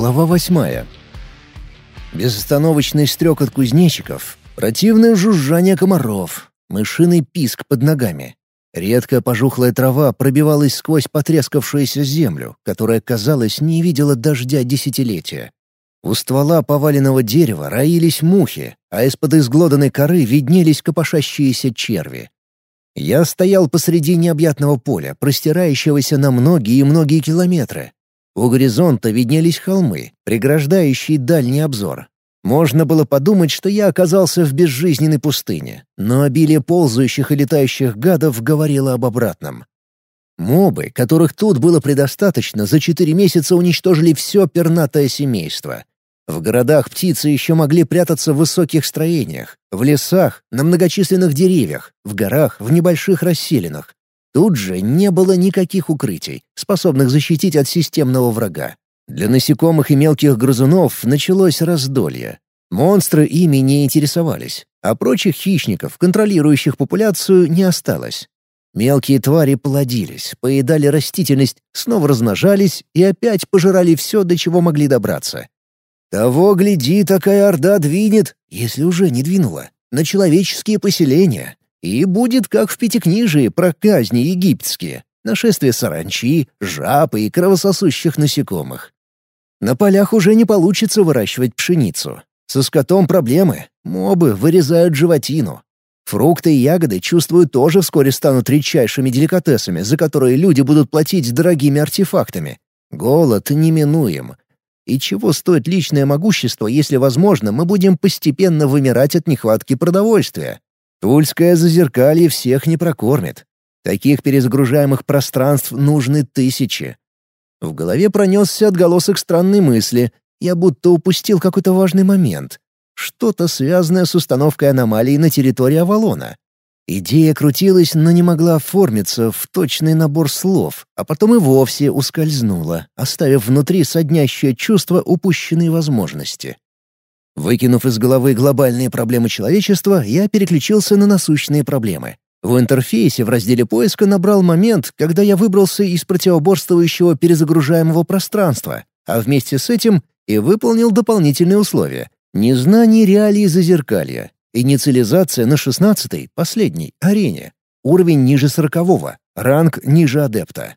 Глава восьмая. Безостановочный стрекот кузнечиков, противное жужжание комаров, мышиный писк под ногами. Редкая пожухлая трава пробивалась сквозь потрескавшуюся землю, которая, казалось, не видела дождя десятилетия. У ствола поваленного дерева роились мухи, а из-под изглоданной коры виднелись копошащиеся черви. Я стоял посреди необъятного поля, простирающегося на многие и многие километры. У горизонта виднелись холмы, преграждающие дальний обзор. Можно было подумать, что я оказался в безжизненной пустыне, но обилие ползающих и летающих гадов говорило об обратном. Мобы, которых тут было предостаточно, за четыре месяца уничтожили все пернатое семейство. В городах птицы еще могли прятаться в высоких строениях, в лесах, на многочисленных деревьях, в горах, в небольших расселинах. Тут же не было никаких укрытий, способных защитить от системного врага. Для насекомых и мелких грызунов началось раздолье. Монстры ими не интересовались, а прочих хищников, контролирующих популяцию, не осталось. Мелкие твари плодились, поедали растительность, снова размножались и опять пожирали все, до чего могли добраться. Того, гляди, такая орда двинет, если уже не двинула, на человеческие поселения. И будет, как в Пятикнижии, про казни египетские, нашествие саранчи, жаб и кровососущих насекомых. На полях уже не получится выращивать пшеницу. Со скотом проблемы, мобы вырезают животину. Фрукты и ягоды, чувствую, тоже вскоре станут редчайшими деликатесами, за которые люди будут платить дорогими артефактами. Голод неминуем, и чего стоит личное могущество, если, возможно, мы будем постепенно вымирать от нехватки продовольствия? Тульское зазеркалье всех не прокормит. Таких перезагружаемых пространств нужны тысячи. В голове пронесся отголосок странной мысли. Я будто упустил какой-то важный момент. Что-то связанное с установкой аномалий на территории Авалона. Идея крутилась, но не могла оформиться в точный набор слов, а потом и вовсе ускользнула, оставив внутри соднящее чувство упущенной возможности. Выкинув из головы глобальные проблемы человечества, я переключился на насущные проблемы. В интерфейсе в разделе поиска набрал момент, когда я выбрался из противоборствующего перезагружаемого пространства, а вместе с этим и выполнил дополнительные условия — незнание реалий зазеркалья, Инициализация на шестнадцатой, последней, арене. Уровень ниже сорокового, ранг ниже адепта.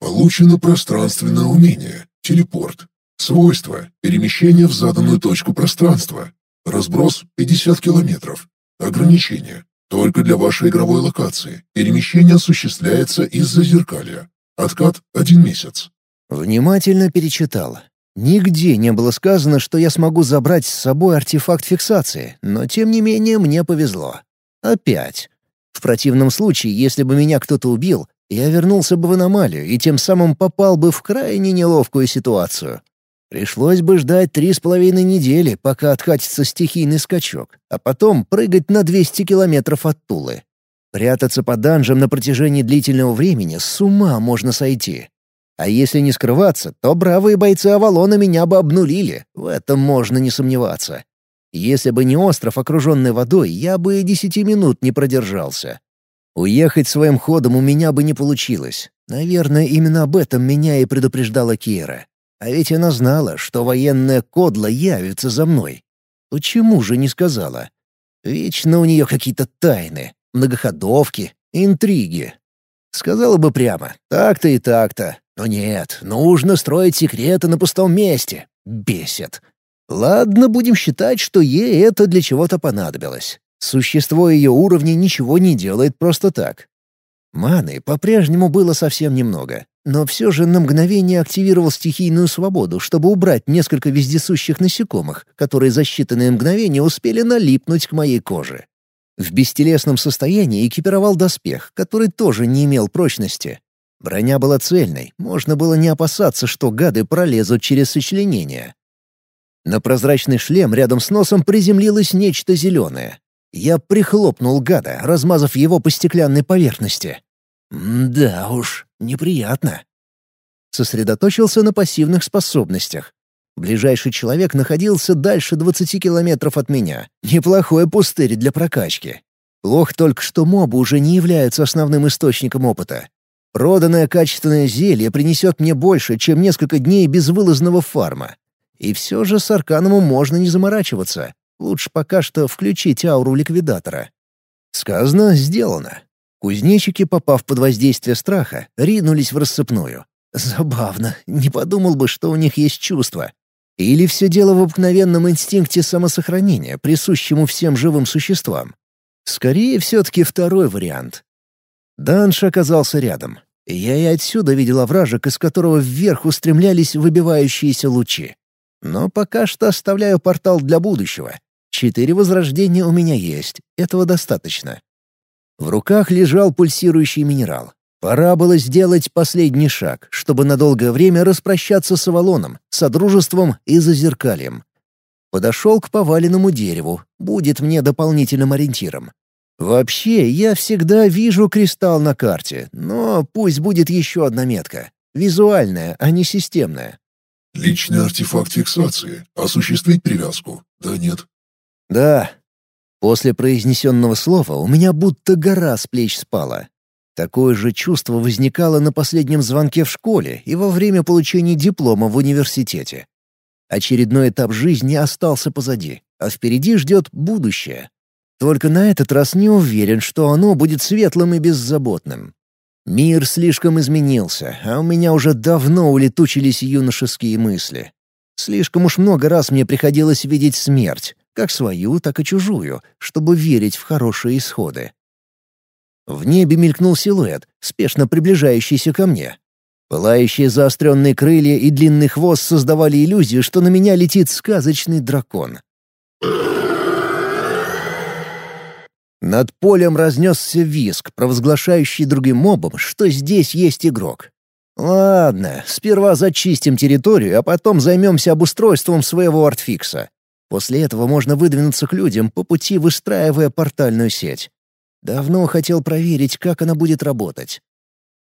Получено пространственное умение. Телепорт. Свойства. Перемещение в заданную точку пространства. Разброс 50 километров. Ограничение. Только для вашей игровой локации. Перемещение осуществляется из-за зеркалья. Откат — один месяц. Внимательно перечитал. Нигде не было сказано, что я смогу забрать с собой артефакт фиксации, но тем не менее мне повезло. Опять. В противном случае, если бы меня кто-то убил, я вернулся бы в аномалию и тем самым попал бы в крайне неловкую ситуацию. Пришлось бы ждать три с половиной недели, пока откатится стихийный скачок, а потом прыгать на 200 километров от Тулы. Прятаться по данжам на протяжении длительного времени с ума можно сойти. А если не скрываться, то бравые бойцы Авалона меня бы обнулили, в этом можно не сомневаться. Если бы не остров, окруженный водой, я бы и десяти минут не продержался. Уехать своим ходом у меня бы не получилось. Наверное, именно об этом меня и предупреждала Кира. А ведь она знала, что военная кодла явится за мной. Почему же не сказала? Вечно у нее какие-то тайны, многоходовки, интриги. Сказала бы прямо, так-то и так-то, но нет, нужно строить секреты на пустом месте. Бесит. Ладно, будем считать, что ей это для чего-то понадобилось. Существо ее уровня ничего не делает просто так. Маны по-прежнему было совсем немного, но все же на мгновение активировал стихийную свободу, чтобы убрать несколько вездесущих насекомых, которые за считанные мгновения успели налипнуть к моей коже. В бестелесном состоянии экипировал доспех, который тоже не имел прочности, Броня была цельной, можно было не опасаться, что гады пролезут через сочленение. На прозрачный шлем рядом с носом приземлилось нечто зеленое. Я прихлопнул гада, размазав его по стеклянной поверхности. да уж, неприятно. Сосредоточился на пассивных способностях. Ближайший человек находился дальше 20 километров от меня. Неплохой пустырь для прокачки. Плохо только, что мобы уже не являются основным источником опыта. Проданное качественное зелье принесет мне больше, чем несколько дней безвылазного фарма. И все же с Арканом можно не заморачиваться. Лучше пока что включить ауру ликвидатора. Сказано, сделано. Кузнечики, попав под воздействие страха, ринулись в рассыпную. Забавно, не подумал бы, что у них есть чувства. Или все дело в обыкновенном инстинкте самосохранения, присущему всем живым существам. Скорее, все-таки второй вариант. Данш оказался рядом. Я и отсюда видел овражек, из которого вверх устремлялись выбивающиеся лучи. Но пока что оставляю портал для будущего. Четыре возрождения у меня есть, этого достаточно. В руках лежал пульсирующий минерал. Пора было сделать последний шаг, чтобы на долгое время распрощаться с Авалоном, Содружеством и Зазеркальем. Подошел к поваленному дереву, будет мне дополнительным ориентиром. Вообще, я всегда вижу кристалл на карте, но пусть будет еще одна метка. Визуальная, а не системная. Личный артефакт фиксации. Осуществить привязку. Да, нет. Да. После произнесенного слова у меня будто гора с плеч спала. Такое же чувство возникало на последнем звонке в школе и во время получения диплома в университете. Очередной этап жизни остался позади, а впереди ждет будущее. Только на этот раз не уверен, что оно будет светлым и беззаботным. Мир слишком изменился, а у меня уже давно улетучились юношеские мысли. Слишком уж много раз мне приходилось видеть смерть, как свою, так и чужую, чтобы верить в хорошие исходы. В небе мелькнул силуэт, спешно приближающийся ко мне. Пылающие заостренные крылья и длинный хвост создавали иллюзию, что на меня летит сказочный дракон. Над полем разнесся виск, провозглашающий другим мобам, что здесь есть игрок. Ладно, сперва зачистим территорию, а потом займемся обустройством своего артфикса. После этого можно выдвинуться к людям, по пути выстраивая портальную сеть. Давно хотел проверить, как она будет работать.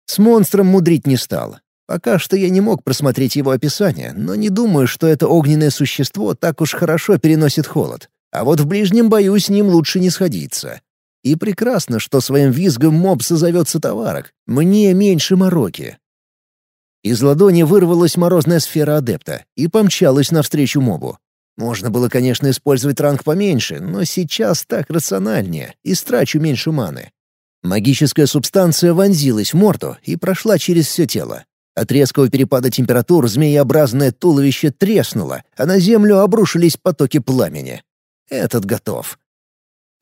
С монстром мудрить не стал. Пока что я не мог просмотреть его описание, но не думаю, что это огненное существо так уж хорошо переносит холод. А вот в ближнем бою с ним лучше не сходиться. И прекрасно, что своим визгом моб созовется товарок. Мне меньше мороки. Из ладони вырвалась морозная сфера адепта и помчалась навстречу мобу. Можно было, конечно, использовать ранг поменьше, но сейчас так рациональнее, и страчу меньше маны. Магическая субстанция вонзилась в морду и прошла через все тело. От резкого перепада температур змееобразное туловище треснуло, а на землю обрушились потоки пламени. Этот готов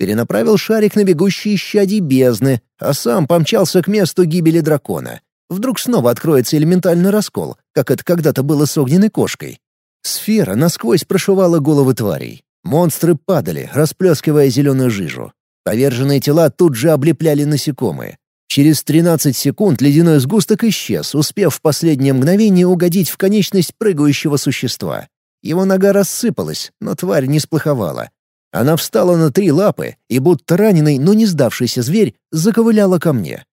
перенаправил шарик на бегущие щади бездны, а сам помчался к месту гибели дракона. Вдруг снова откроется элементальный раскол, как это когда-то было с огненной кошкой. Сфера насквозь прошивала головы тварей. Монстры падали, расплескивая зеленую жижу. Поверженные тела тут же облепляли насекомые. Через 13 секунд ледяной сгусток исчез, успев в последнее мгновение угодить в конечность прыгающего существа. Его нога рассыпалась, но тварь не сплоховала. Она встала на три лапы и, будто раненый, но не сдавшийся зверь, заковыляла ко мне.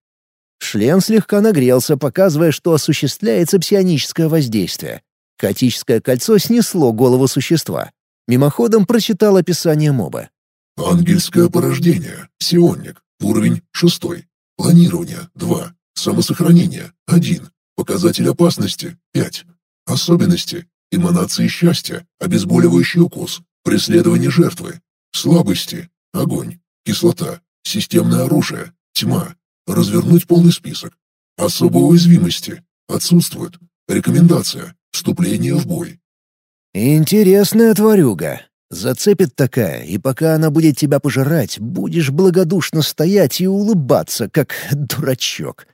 Шлем слегка нагрелся, показывая, что осуществляется псионическое воздействие. Хаотическое кольцо снесло голову существа. Мимоходом прочитал описание моба. «Ангельское порождение. Псионник. Уровень шестой. Планирование — два. Самосохранение — один. Показатель опасности — пять. Особенности. Эманации счастья. Обезболивающий укус. Преследование жертвы. Слабости. Огонь. Кислота. Системное оружие. Тьма. Развернуть полный список. Особые уязвимости. Отсутствуют. Рекомендация. Вступление в бой. Интересная тварюга. Зацепит такая, и пока она будет тебя пожирать, будешь благодушно стоять и улыбаться, как дурачок.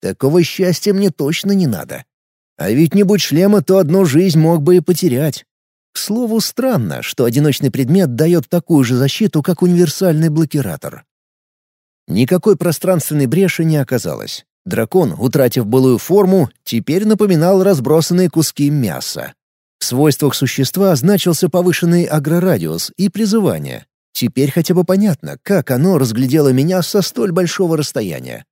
Такого счастья мне точно не надо. А ведь не будь шлема, то одну жизнь мог бы и потерять. К слову, странно, что одиночный предмет дает такую же защиту, как универсальный блокиратор. Никакой пространственной бреши не оказалось. Дракон, утратив былую форму, теперь напоминал разбросанные куски мяса. В свойствах существа значился повышенный агрорадиус и призывание. Теперь хотя бы понятно, как оно разглядело меня со столь большого расстояния.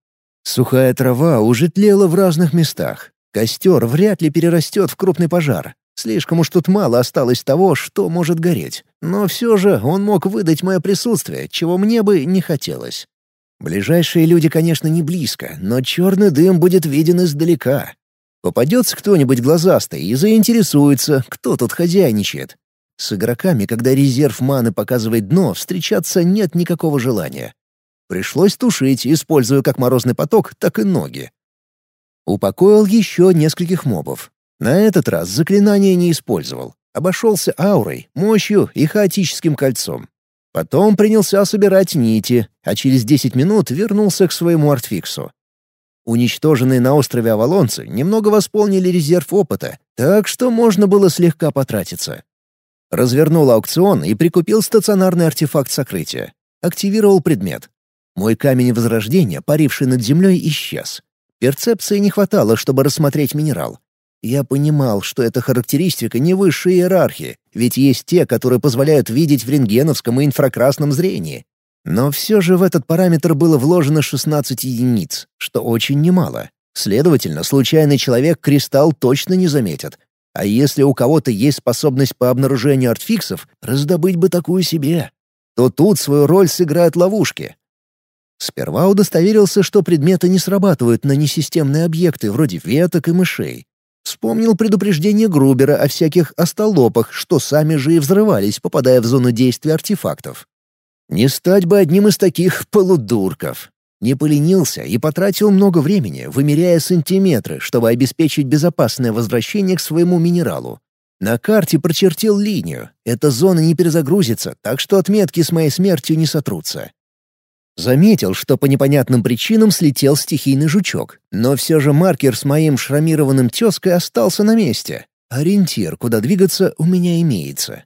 Сухая трава уже тлела в разных местах. Костер вряд ли перерастет в крупный пожар, Слишком уж тут мало осталось того, что может гореть. Но все же он мог выдать мое присутствие, чего мне бы не хотелось. Ближайшие люди, конечно, не близко, но черный дым будет виден издалека. Попадется кто-нибудь глазастый и заинтересуется, кто тут хозяйничает. С игроками, когда резерв маны показывает дно, встречаться нет никакого желания. Пришлось тушить, используя как морозный поток, так и ноги. Упокоил еще нескольких мобов. На этот раз заклинание не использовал. Обошелся аурой, мощью и хаотическим кольцом. Потом принялся собирать нити, а через 10 минут вернулся к своему артфиксу. Уничтоженные на острове Авалонцы немного восполнили резерв опыта, так что можно было слегка потратиться. Развернул аукцион и прикупил стационарный артефакт сокрытия. Активировал предмет. Мой камень возрождения, паривший над землей, исчез. Перцепции не хватало, чтобы рассмотреть минерал. Я понимал, что эта характеристика не высшей иерархии, ведь есть те, которые позволяют видеть в рентгеновском и инфракрасном зрении. Но все же в этот параметр было вложено 16 единиц, что очень немало. Следовательно, случайный человек кристалл точно не заметит. А если у кого-то есть способность по обнаружению артфиксов, раздобыть бы такую себе, то тут свою роль сыграют ловушки. Сперва удостоверился, что предметы не срабатывают на несистемные объекты вроде веток и мышей. Вспомнил предупреждение Грубера о всяких остолопах, что сами же и взрывались, попадая в зону действия артефактов. Не стать бы одним из таких полудурков. Не поленился и потратил много времени, вымеряя сантиметры, чтобы обеспечить безопасное возвращение к своему минералу. На карте прочертил линию. Эта зона не перезагрузится, так что отметки с моей смертью не сотрутся. Заметил, что по непонятным причинам слетел стихийный жучок, но все же маркер с моим шрамированным тезкой остался на месте. Ориентир, куда двигаться, у меня имеется.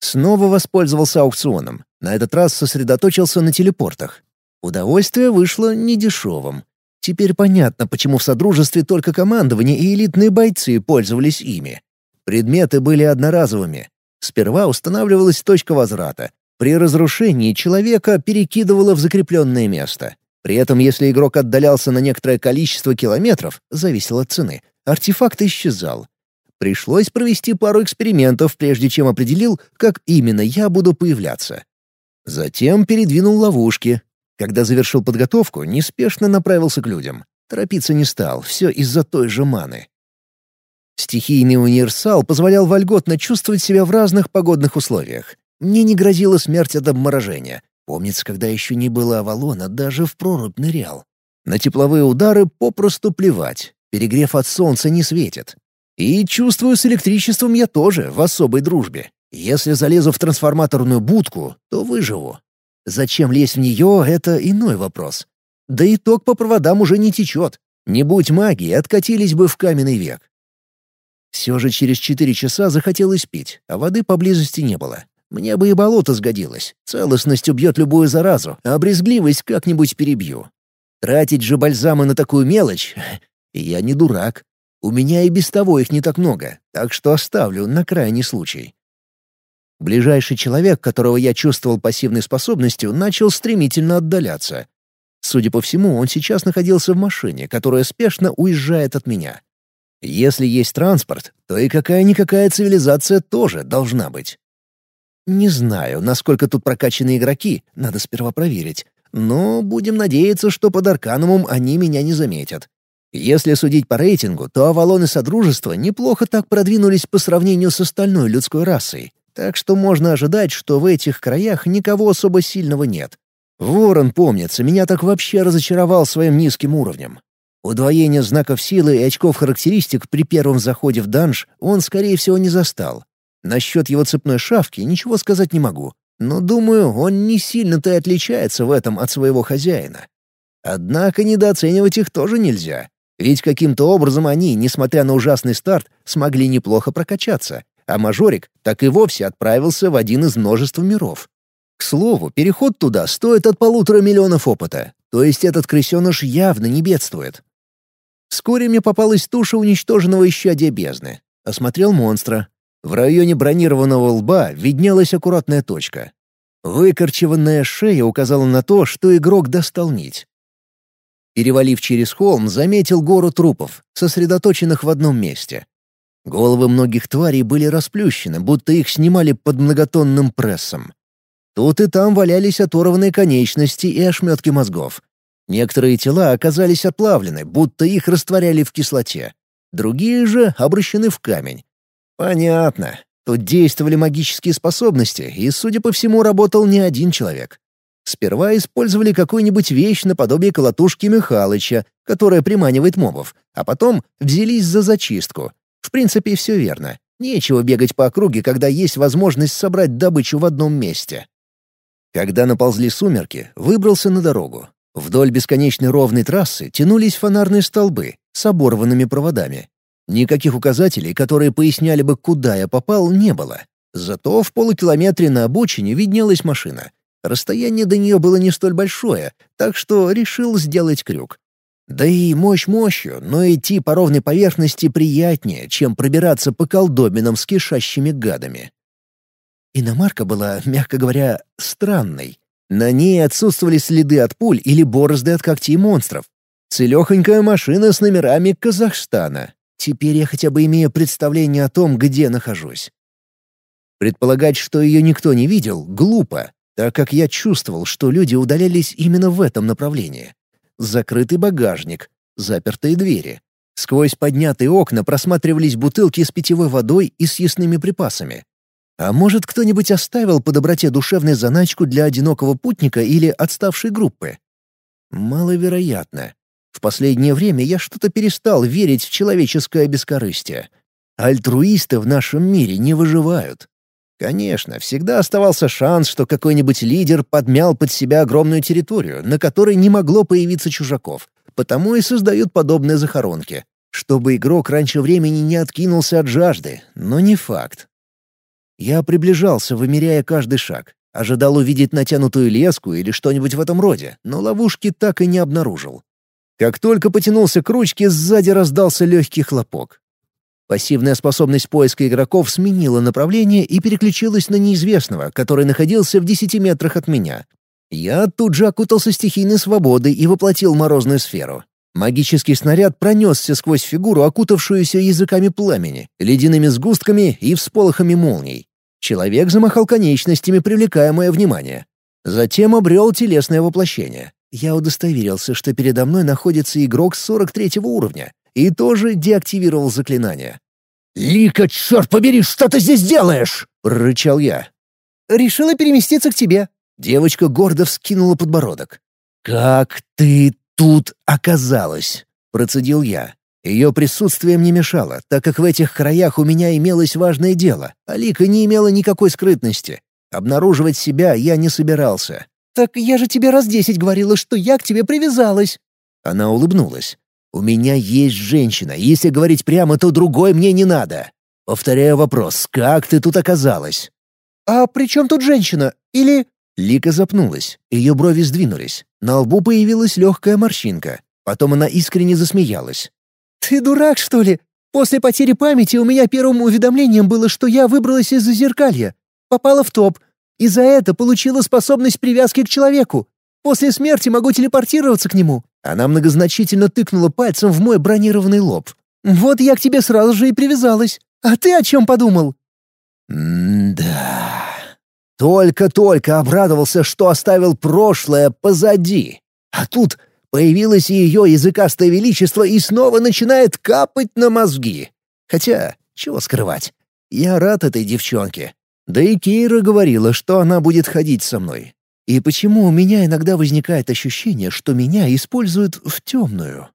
Снова воспользовался аукционом. На этот раз сосредоточился на телепортах. Удовольствие вышло недешевым. Теперь понятно, почему в Содружестве только командование и элитные бойцы пользовались ими. Предметы были одноразовыми. Сперва устанавливалась точка возврата, при разрушении человека перекидывало в закрепленное место. При этом, если игрок отдалялся на некоторое количество километров, зависело от цены, артефакт исчезал. Пришлось провести пару экспериментов, прежде чем определил, как именно я буду появляться. Затем передвинул ловушки. Когда завершил подготовку, неспешно направился к людям. Торопиться не стал, все из-за той же маны. Стихийный универсал позволял вольготно чувствовать себя в разных погодных условиях. Мне не грозила смерть от обморожения. Помнится, когда еще не было Авалона, даже в прорубь нырял. На тепловые удары попросту плевать. Перегрев от солнца не светит. И чувствую, с электричеством я тоже в особой дружбе. Если залезу в трансформаторную будку, то выживу. Зачем лезть в нее — это иной вопрос. Да и ток по проводам уже не течет. Не будь магии, откатились бы в каменный век. Все же через четыре часа захотелось пить, а воды поблизости не было. Мне бы и болото сгодилось. Целостность убьет любую заразу, а брезгливость как-нибудь перебью. Тратить же бальзамы на такую мелочь... Я не дурак. У меня и без того их не так много, так что оставлю на крайний случай. Ближайший человек, которого я чувствовал пассивной способностью, начал стремительно отдаляться. Судя по всему, он сейчас находился в машине, которая спешно уезжает от меня. Если есть транспорт, то и какая-никакая цивилизация тоже должна быть. Не знаю, насколько тут прокачаны игроки, надо сперва проверить. Но будем надеяться, что под Арканумом они меня не заметят. Если судить по рейтингу, то Авалон и Содружество неплохо так продвинулись по сравнению с остальной людской расой. Так что можно ожидать, что в этих краях никого особо сильного нет. Ворон, помнится, меня так вообще разочаровал своим низким уровнем. Удвоение знаков силы и очков характеристик при первом заходе в данж он, скорее всего, не застал. Насчет его цепной шавки ничего сказать не могу, но, думаю, он не сильно-то отличается в этом от своего хозяина. Однако недооценивать их тоже нельзя, ведь каким-то образом они, несмотря на ужасный старт, смогли неплохо прокачаться, а мажорик так и вовсе отправился в один из множества миров. К слову, переход туда стоит от полутора миллионов опыта, то есть этот крысеныш явно не бедствует. Вскоре мне попалась туша уничтоженного исчадия бездны. Осмотрел монстра, в районе бронированного лба виднелась аккуратная точка. Выкорчеванная шея указала на то, что игрок достал нить. Перевалив через холм, заметил гору трупов, сосредоточенных в одном месте. Головы многих тварей были расплющены, будто их снимали под многотонным прессом. Тут и там валялись оторванные конечности и ошметки мозгов. Некоторые тела оказались отплавлены, будто их растворяли в кислоте. Другие же обращены в камень. Понятно. Тут действовали магические способности, и, судя по всему, работал не один человек. Сперва использовали какую-нибудь вещь наподобие колотушки Михалыча, которая приманивает мобов, а потом взялись за зачистку. В принципе, все верно. Нечего бегать по округе, когда есть возможность собрать добычу в одном месте. Когда наползли сумерки, выбрался на дорогу. Вдоль бесконечной ровной трассы тянулись фонарные столбы с оборванными проводами. Никаких указателей, которые поясняли бы, куда я попал, не было. Зато в полукилометре на обочине виднелась машина. Расстояние до нее было не столь большое, так что решил сделать крюк. Да и мощь мощью, но идти по ровной поверхности приятнее, чем пробираться по колдобинам с кишащими гадами. Иномарка была, мягко говоря, странной. На ней отсутствовали следы от пуль или борозды от когтей монстров. Целехонькая машина с номерами Казахстана. Теперь я хотя бы имею представление о том, где нахожусь. Предполагать, что ее никто не видел, глупо, так как я чувствовал, что люди удалялись именно в этом направлении. Закрытый багажник, запертые двери. Сквозь поднятые окна просматривались бутылки с питьевой водой и съестными припасами. А может, кто-нибудь оставил по доброте душевную заначку для одинокого путника или отставшей группы? Маловероятно. В последнее время я что-то перестал верить в человеческое бескорыстие. Альтруисты в нашем мире не выживают. Конечно, всегда оставался шанс, что какой-нибудь лидер подмял под себя огромную территорию, на которой не могло появиться чужаков, потому и создают подобные захоронки, чтобы игрок раньше времени не откинулся от жажды, но не факт. Я приближался, вымеряя каждый шаг, ожидал увидеть натянутую леску или что-нибудь в этом роде, но ловушки так и не обнаружил. Как только потянулся к ручке, сзади раздался легкий хлопок. Пассивная способность поиска игроков сменила направление и переключилась на неизвестного, который находился в десяти метрах от меня. Я тут же окутался стихийной свободой и воплотил морозную сферу. Магический снаряд пронесся сквозь фигуру, окутавшуюся языками пламени, ледяными сгустками и всполохами молний. Человек замахал конечностями, привлекая мое внимание. Затем обрел телесное воплощение. Я удостоверился, что передо мной находится игрок 43 уровня, и тоже деактивировал заклинание. «Лика, черт побери, что ты здесь делаешь?» — прорычал я. «Решила переместиться к тебе». Девочка гордо вскинула подбородок. «Как ты тут оказалась?» — процедил я. Ее присутствие мне мешало, так как в этих краях у меня имелось важное дело, а Лика не имела никакой скрытности. Обнаруживать себя я не собирался. «Так я же тебе раз десять говорила, что я к тебе привязалась». Она улыбнулась. «У меня есть женщина, если говорить прямо, то другой мне не надо. Повторяю вопрос, как ты тут оказалась?» «А при чем тут женщина? Или...» Лика запнулась, ее брови сдвинулись. На лбу появилась легкая морщинка. Потом она искренне засмеялась. «Ты дурак, что ли? После потери памяти у меня первым уведомлением было, что я выбралась из зазеркалья. Попала в топ, и за это получила способность привязки к человеку. После смерти могу телепортироваться к нему». Она многозначительно тыкнула пальцем в мой бронированный лоб. «Вот я к тебе сразу же и привязалась. А ты о чем подумал?» «М-да...» Только-только обрадовался, что оставил прошлое позади. А тут появилось ее языкастое величество и снова начинает капать на мозги. Хотя, чего скрывать, я рад этой девчонке. Да и Кейра говорила, что она будет ходить со мной. И почему у меня иногда возникает ощущение, что меня используют в темную?